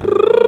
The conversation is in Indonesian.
Rrrr.